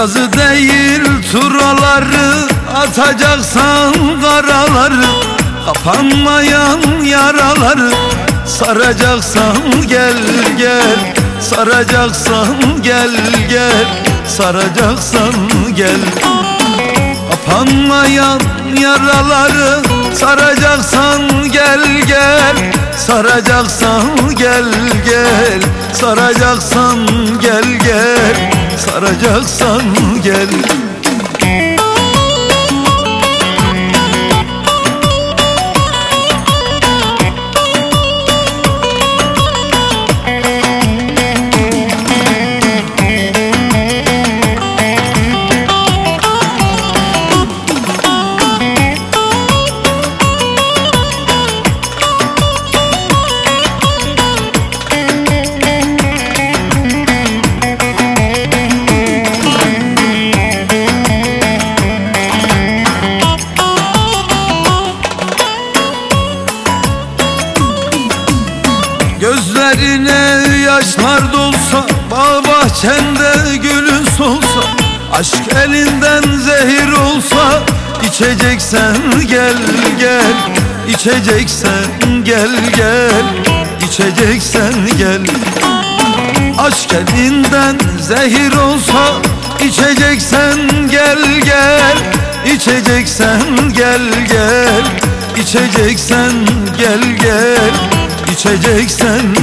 Yazı değil turaları Atacaksan karaları Kapanmayan yaraları Saracaksan gel gel Saracaksan gel gel Saracaksan gel. Kapanmayan yaraları Saracaksan gel gel Saracaksan gel gel Saracaksan gel gel Saracaksan gel Gözlerine yaşlar dolsa Bağ bahçende gülün solsa Aşk elinden zehir olsa içeceksen gel gel. İçeceksen gel gel. İçeceksen gel. Aşk elinden zehir olsa içeceksen gel gel. İçeceksen gel gel. İçeceksen gel gel İçeceksen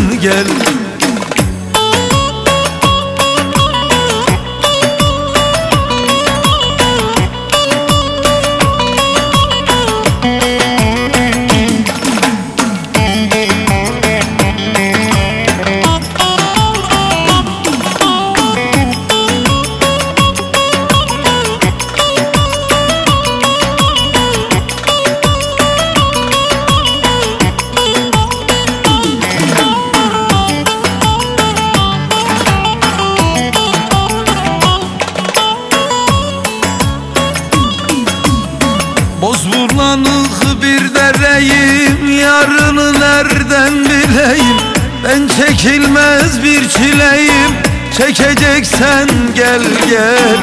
Bozburlanık bir dereyim Yarını nereden bileyim? Ben çekilmez bir çileyim. Çekeceksen gel gel.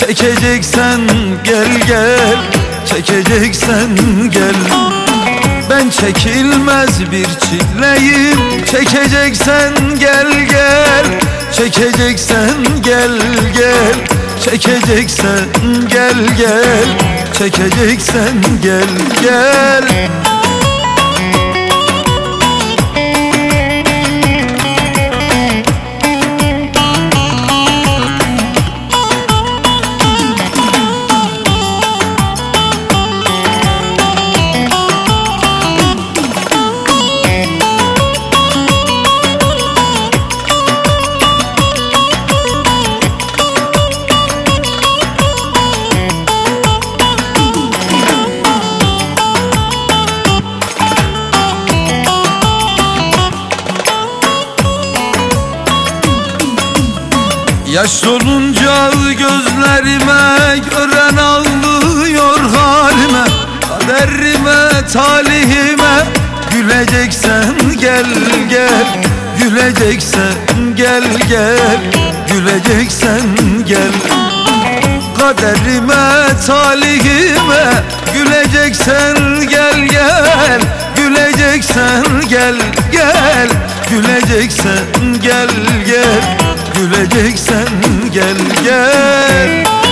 Çekeceksen gel gel. Çekeceksen gel. Ben çekilmez bir çileyim. Çekeceksen gel gel. Çekeceksen gel gel. Çekeceksen gel gel Çekeceksen gel gel Yaş dolunca gözlerime gören ağlıyor halime. Kaderime, talihime Güleceksen gel gel. Güleceksen gel gel. Güleceksen gel. Kaderime, talihime Güleceksen gel gel. Güleceksen gel gel. Güleceksen gel gel Güleceksen gel gel.